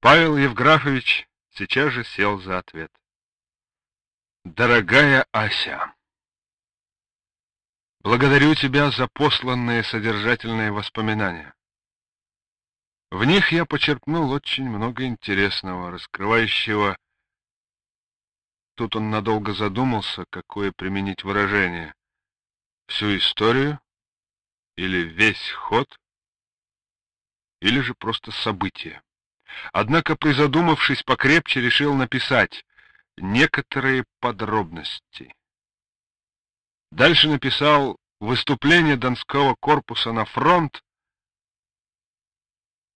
Павел Евграфович сейчас же сел за ответ. Дорогая Ася, благодарю тебя за посланные содержательные воспоминания. В них я почерпнул очень много интересного, раскрывающего... Тут он надолго задумался, какое применить выражение. Всю историю? Или весь ход? Или же просто события? Однако, призадумавшись покрепче, решил написать некоторые подробности. Дальше написал выступление Донского корпуса на фронт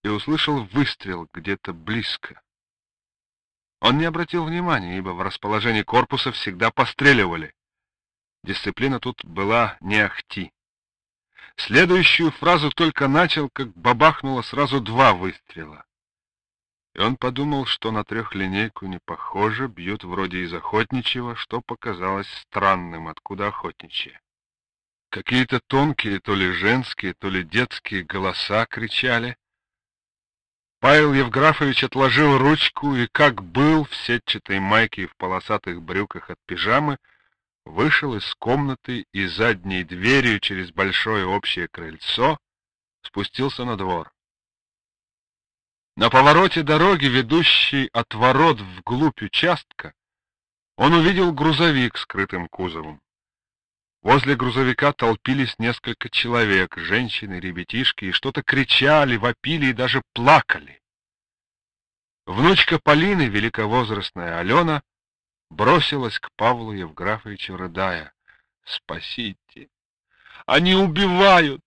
и услышал выстрел где-то близко. Он не обратил внимания, ибо в расположении корпуса всегда постреливали. Дисциплина тут была не ахти. Следующую фразу только начал, как бабахнуло сразу два выстрела. И он подумал, что на трехлинейку не похоже, бьют вроде из охотничьего, что показалось странным, откуда охотничье. Какие-то тонкие, то ли женские, то ли детские голоса кричали. Павел Евграфович отложил ручку и, как был в сетчатой майке и в полосатых брюках от пижамы, вышел из комнаты и задней дверью через большое общее крыльцо спустился на двор. На повороте дороги, ведущей от ворот вглубь участка, он увидел грузовик с крытым кузовом. Возле грузовика толпились несколько человек, женщины, ребятишки, и что-то кричали, вопили и даже плакали. Внучка Полины, великовозрастная Алена, бросилась к Павлу Евграфовичу, рыдая. — Спасите! Они убивают!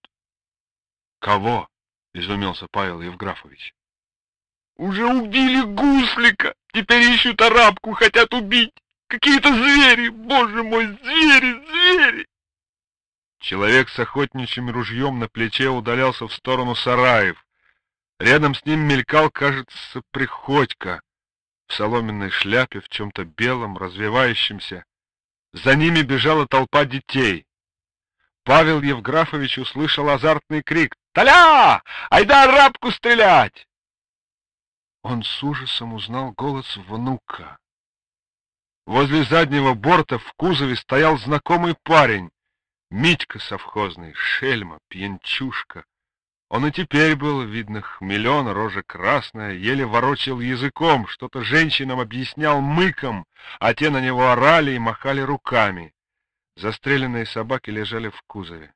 — Кого? — изумился Павел Евграфович. Уже убили гуслика, теперь ищут арабку, хотят убить. Какие-то звери, боже мой, звери, звери! Человек с охотничьим ружьем на плече удалялся в сторону сараев. Рядом с ним мелькал, кажется, Приходько в соломенной шляпе, в чем-то белом, развивающемся. За ними бежала толпа детей. Павел Евграфович услышал азартный крик «Толя! Айда арабку стрелять!» Он с ужасом узнал голос внука. Возле заднего борта в кузове стоял знакомый парень, Митька совхозный, шельма, пьянчушка. Он и теперь был, видно, хмелен, рожа красная, еле ворочил языком, что-то женщинам объяснял мыком, а те на него орали и махали руками. Застреленные собаки лежали в кузове.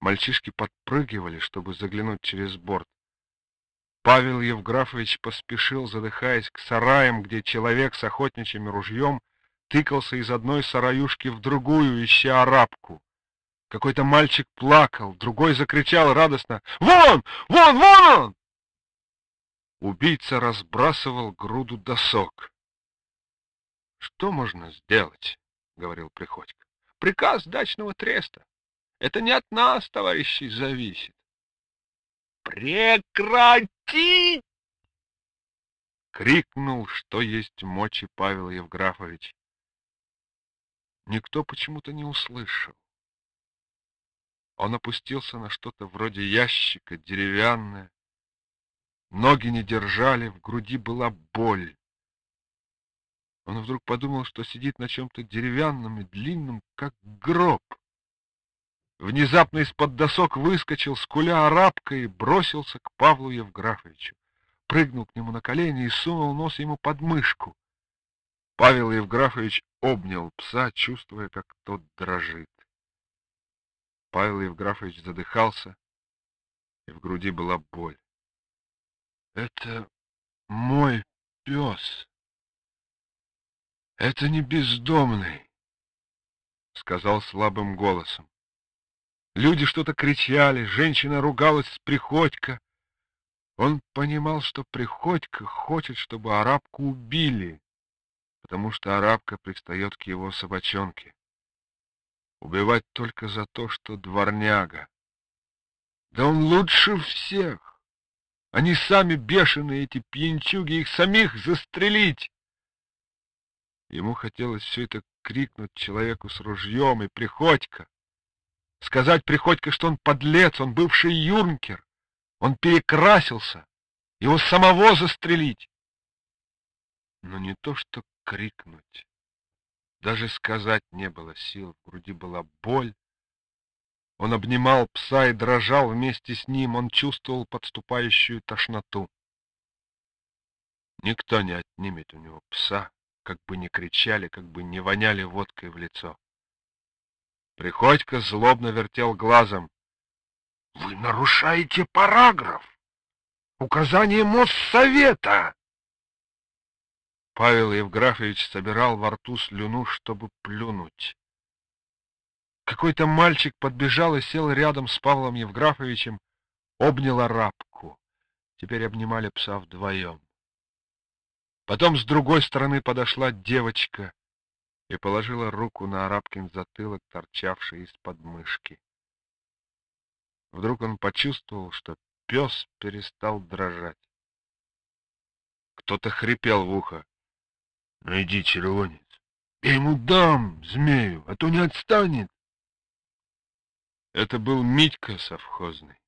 Мальчишки подпрыгивали, чтобы заглянуть через борт. Павел Евграфович поспешил, задыхаясь, к сараям, где человек с охотничьим ружьем тыкался из одной сараюшки в другую, ища арабку. Какой-то мальчик плакал, другой закричал радостно «Вон! Вон! Вон он!» Убийца разбрасывал груду досок. «Что можно сделать?» — говорил Приходько. «Приказ дачного треста. Это не от нас, товарищи, зависит. Прекратить! Крикнул, что есть мочи Павел Евграфович. Никто почему-то не услышал. Он опустился на что-то вроде ящика, деревянное. Ноги не держали, в груди была боль. Он вдруг подумал, что сидит на чем-то деревянном и длинном, как гроб. Внезапно из-под досок выскочил, скуля арабка, и бросился к Павлу Евграфовичу. Прыгнул к нему на колени и сунул нос ему под мышку. Павел Евграфович обнял пса, чувствуя, как тот дрожит. Павел Евграфович задыхался, и в груди была боль. — Это мой пес. Это не бездомный, — сказал слабым голосом. Люди что-то кричали, женщина ругалась с Приходько. Он понимал, что Приходько хочет, чтобы арабку убили, потому что арабка пристает к его собачонке. Убивать только за то, что дворняга. Да он лучше всех. Они сами бешеные, эти пьянчуги, их самих застрелить. Ему хотелось все это крикнуть человеку с ружьем и Приходько. Сказать Приходько, что он подлец, он бывший юнкер. Он перекрасился. Его самого застрелить. но не то что крикнуть. Даже сказать не было сил, в груди была боль. Он обнимал пса и дрожал вместе с ним, он чувствовал подступающую тошноту. Никто не отнимет у него пса, как бы ни кричали, как бы не воняли водкой в лицо. Приходько злобно вертел глазом. — Вы нарушаете параграф! Указание Моссовета! Павел Евграфович собирал во рту слюну, чтобы плюнуть. Какой-то мальчик подбежал и сел рядом с Павлом Евграфовичем, обнял арабку. Теперь обнимали пса вдвоем. Потом с другой стороны подошла девочка и положила руку на арабкин затылок, торчавший из подмышки. Вдруг он почувствовал, что пес перестал дрожать. Кто-то хрипел в ухо. Ну иди, червонец. Я ему дам, змею, а то не отстанет. Это был Митька совхозный.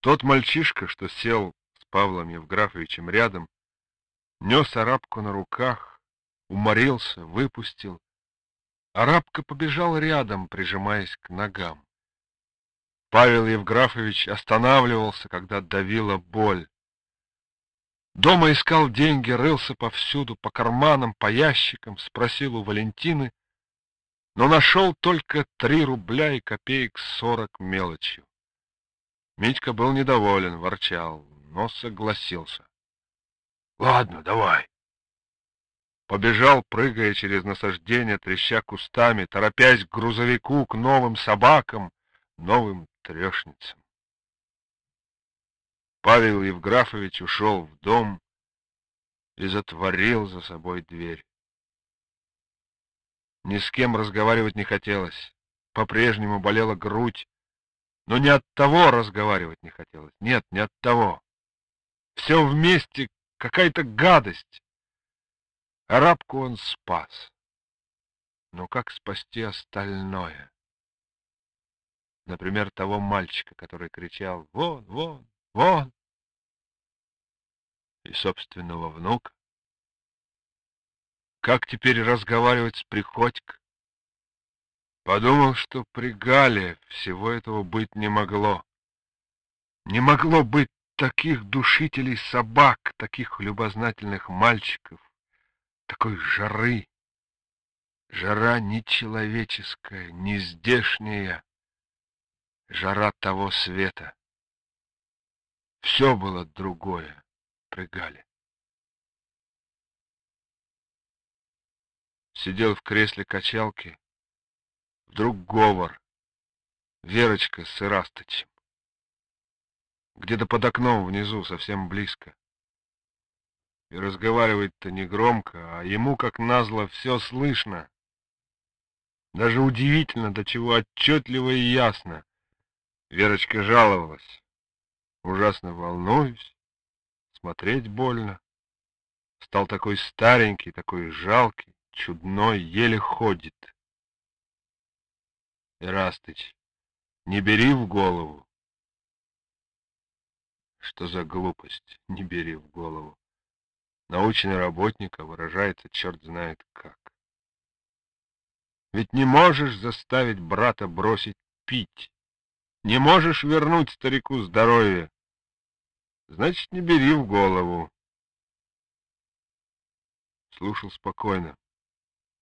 Тот мальчишка, что сел с Павлом Евграфовичем рядом, нес арабку на руках, уморился, выпустил. Арабка побежал рядом, прижимаясь к ногам. Павел Евграфович останавливался, когда давила боль. Дома искал деньги, рылся повсюду, по карманам, по ящикам, спросил у Валентины, но нашел только три рубля и копеек сорок мелочью. Митька был недоволен, ворчал, но согласился. — Ладно, давай. Побежал, прыгая через насаждение, треща кустами, торопясь к грузовику, к новым собакам, новым трешницам. Павел Евграфович ушел в дом и затворил за собой дверь. Ни с кем разговаривать не хотелось. По-прежнему болела грудь, но не от того разговаривать не хотелось. Нет, не от того. Все вместе какая-то гадость. Арабку он спас. Но как спасти остальное? Например, того мальчика, который кричал «Вон, вон, вон!» и собственного внука. Как теперь разговаривать с Приходько? Подумал, что при Гале всего этого быть не могло. Не могло быть таких душителей собак, таких любознательных мальчиков, такой жары. Жара нечеловеческая, не здешняя, жара того света. Все было другое прыгали. Сидел в кресле качалки. Вдруг говор. Верочка с Ирастычем. Где-то под окном внизу, совсем близко. И разговаривает-то не громко, а ему, как назло, все слышно. Даже удивительно, до чего отчетливо и ясно. Верочка жаловалась. Ужасно волнуюсь, смотреть больно. Стал такой старенький, такой жалкий, чудной, еле ходит. Ирастыч, не бери в голову. Что за глупость, не бери в голову. Научный работник, а выражается черт знает как. Ведь не можешь заставить брата бросить пить. Не можешь вернуть старику здоровье. Значит, не бери в голову. Слушал спокойно.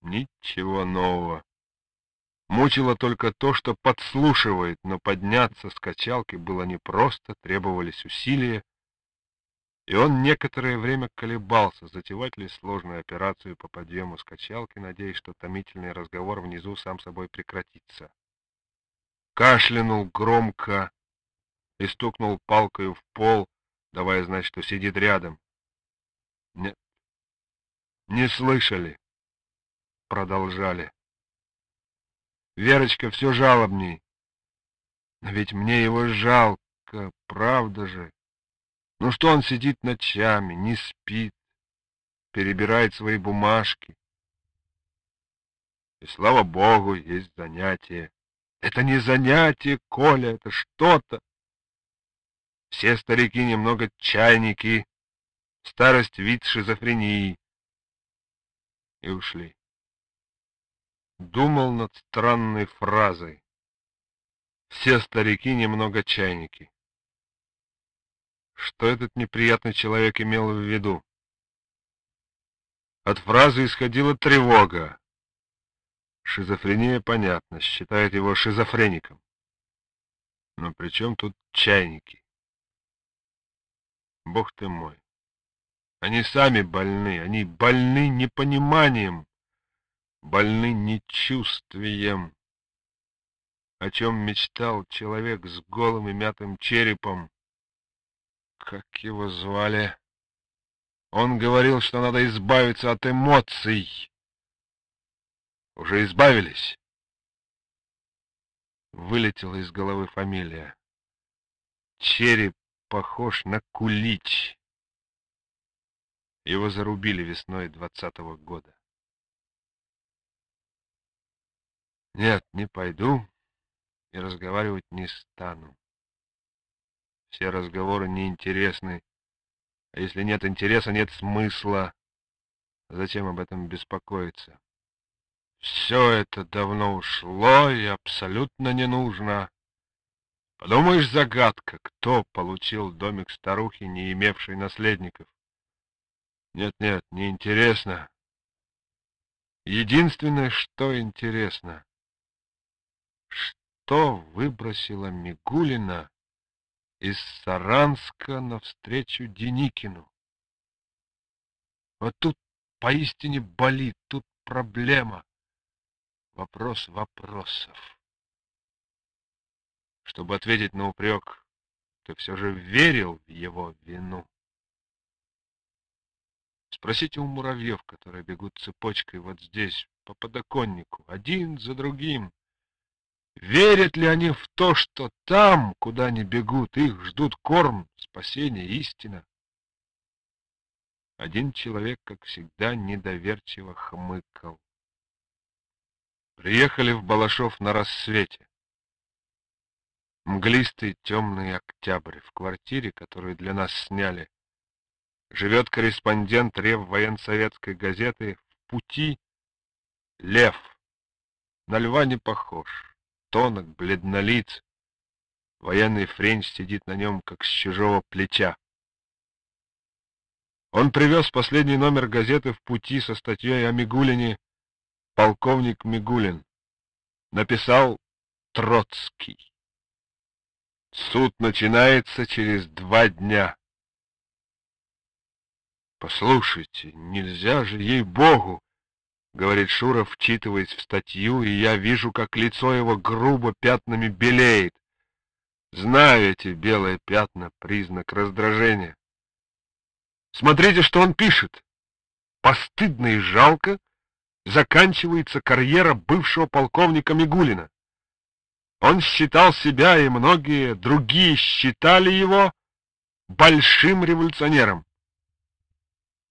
Ничего нового. Мучило только то, что подслушивает, но подняться с качалки было непросто, требовались усилия, и он некоторое время колебался, затевать ли сложную операцию по подъему с качалки, надеясь, что томительный разговор внизу сам собой прекратится. Кашлянул громко и стукнул палкой в пол, давая знать, что сидит рядом. Нет, не слышали. Продолжали. Верочка все жалобней. Но ведь мне его жалко, правда же. Ну что он сидит ночами, не спит, перебирает свои бумажки. И слава богу, есть занятие. Это не занятие, Коля, это что-то. Все старики немного чайники, старость вид шизофрении. И ушли. Думал над странной фразой. Все старики немного чайники. Что этот неприятный человек имел в виду? От фразы исходила тревога. Шизофрения, понятно, считает его шизофреником. Но при чем тут чайники? Бог ты мой. Они сами больны, они больны непониманием, больны нечувствием. О чем мечтал человек с голым и мятым черепом? Как его звали? Он говорил, что надо избавиться от эмоций. Уже избавились? Вылетела из головы фамилия. Череп похож на кулич. Его зарубили весной двадцатого года. Нет, не пойду и разговаривать не стану. Все разговоры неинтересны, а если нет интереса, нет смысла. Зачем об этом беспокоиться? Все это давно ушло и абсолютно не нужно. Подумаешь, загадка, кто получил домик старухи, не имевшей наследников? Нет-нет, не интересно. Единственное, что интересно, что выбросила Мигулина из Саранска навстречу Деникину? Вот тут поистине болит, тут проблема. Вопрос вопросов. Чтобы ответить на упрек, ты все же верил в его вину. Спросите у муравьев, которые бегут цепочкой вот здесь, по подоконнику, один за другим. Верят ли они в то, что там, куда они бегут, их ждут корм, спасение, истина? Один человек, как всегда, недоверчиво хмыкал. Приехали в Балашов на рассвете. Мглистый темный октябрь в квартире, которую для нас сняли, живет корреспондент реввоенсоветской газеты в пути Лев. На льва не похож, тонок, бледнолиц. Военный френч сидит на нем, как с чужого плеча. Он привез последний номер газеты в пути со статьей о Мигулине полковник Мигулин. Написал Троцкий. Суд начинается через два дня. Послушайте, нельзя же, ей-богу, говорит Шура, вчитываясь в статью, и я вижу, как лицо его грубо пятнами белеет. Знаю эти белые пятна, признак раздражения. Смотрите, что он пишет. Постыдно и жалко, заканчивается карьера бывшего полковника Мигулина. Он считал себя, и многие другие считали его, большим революционером.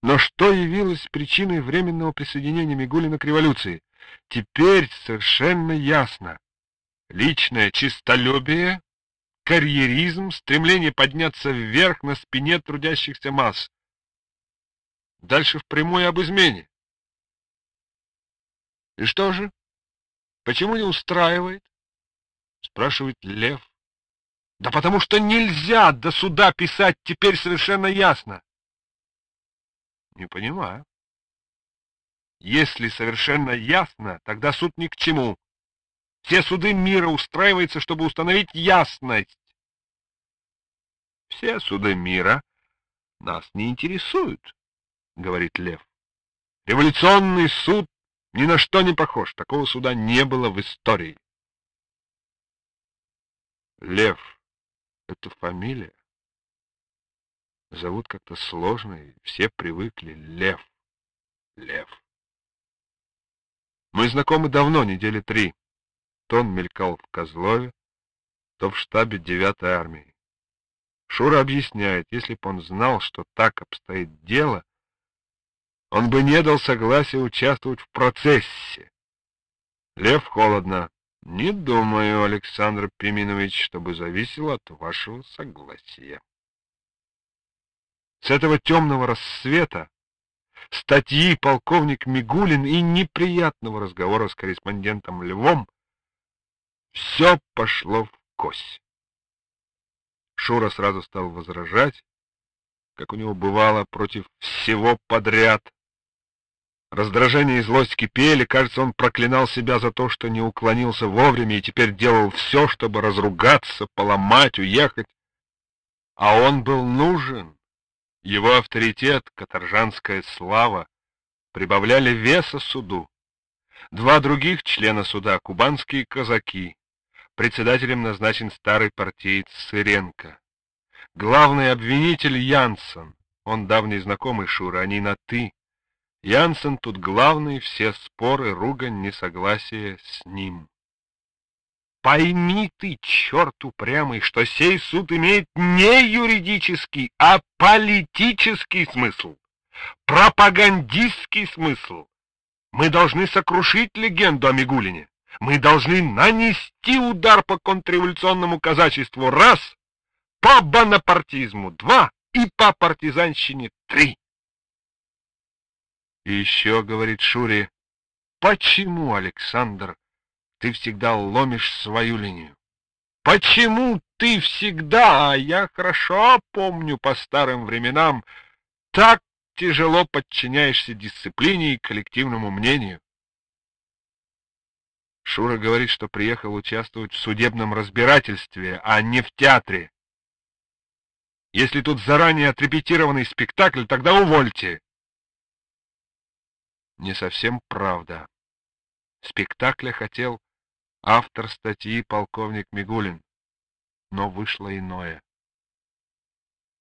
Но что явилось причиной временного присоединения Мигулина к революции? Теперь совершенно ясно. Личное чистолюбие, карьеризм, стремление подняться вверх на спине трудящихся масс. Дальше впрямую об измене. И что же? Почему не устраивает? Спрашивает Лев. Да потому что нельзя до суда писать теперь совершенно ясно. Не понимаю. Если совершенно ясно, тогда суд ни к чему. Все суды мира устраиваются, чтобы установить ясность. Все суды мира нас не интересуют, говорит Лев. Революционный суд ни на что не похож. Такого суда не было в истории. Лев — это фамилия. Зовут как-то сложно, и все привыкли. Лев. Лев. Мы знакомы давно, недели три. То он мелькал в Козлове, то в штабе девятой армии. Шура объясняет, если бы он знал, что так обстоит дело, он бы не дал согласия участвовать в процессе. Лев холодно. Не думаю, Александр Пименович, чтобы зависело от вашего согласия. С этого темного рассвета, статьи полковник Мигулин и неприятного разговора с корреспондентом Львом все пошло в кость. Шура сразу стал возражать, как у него бывало, против всего подряд. Раздражение и злость кипели, кажется, он проклинал себя за то, что не уклонился вовремя и теперь делал все, чтобы разругаться, поломать, уехать. А он был нужен. Его авторитет, каторжанская слава, прибавляли веса суду. Два других члена суда, кубанские казаки. Председателем назначен старый партиец Сыренко. Главный обвинитель Янсен. Он давний знакомый Шура, они на «ты». Янсен тут главный, все споры, ругань, несогласие с ним. Пойми ты, черт упрямый, что сей суд имеет не юридический, а политический смысл, пропагандистский смысл. Мы должны сокрушить легенду о Мигулине. Мы должны нанести удар по контрреволюционному казачеству раз, по бонапартизму два и по партизанщине три. И еще, говорит Шури, почему, Александр, ты всегда ломишь свою линию? Почему ты всегда, а я хорошо помню по старым временам, так тяжело подчиняешься дисциплине и коллективному мнению? Шура говорит, что приехал участвовать в судебном разбирательстве, а не в театре. Если тут заранее отрепетированный спектакль, тогда увольте не совсем правда. Спектакля хотел автор статьи полковник Мигулин, но вышло иное.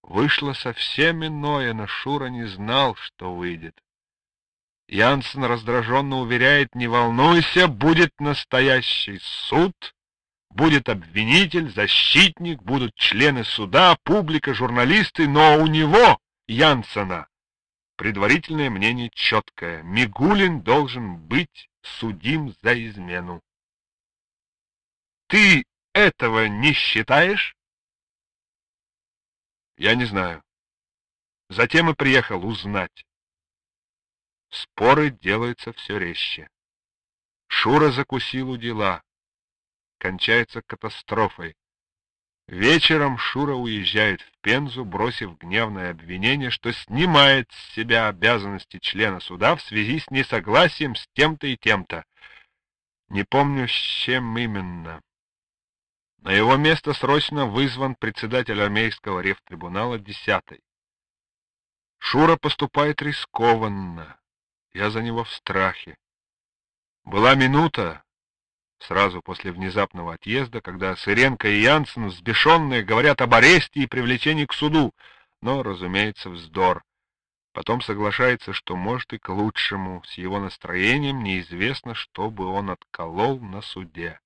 Вышло совсем иное, но Шура не знал, что выйдет. Янсен раздраженно уверяет, не волнуйся, будет настоящий суд, будет обвинитель, защитник, будут члены суда, публика, журналисты, но у него, Янсена, Предварительное мнение четкое. Мигулин должен быть судим за измену. Ты этого не считаешь? Я не знаю. Затем и приехал узнать. Споры делаются все резче. Шура закусил у дела. Кончается катастрофой. Вечером Шура уезжает в Пензу, бросив гневное обвинение, что снимает с себя обязанности члена суда в связи с несогласием с тем-то и тем-то. Не помню, с чем именно. На его место срочно вызван председатель армейского рефтрибунала десятый. Шура поступает рискованно. Я за него в страхе. Была минута, сразу после внезапного отъезда, когда Сыренко и Янсен, взбешенные, говорят об аресте и привлечении к суду, но, разумеется, вздор. Потом соглашается, что может и к лучшему, с его настроением неизвестно, что бы он отколол на суде.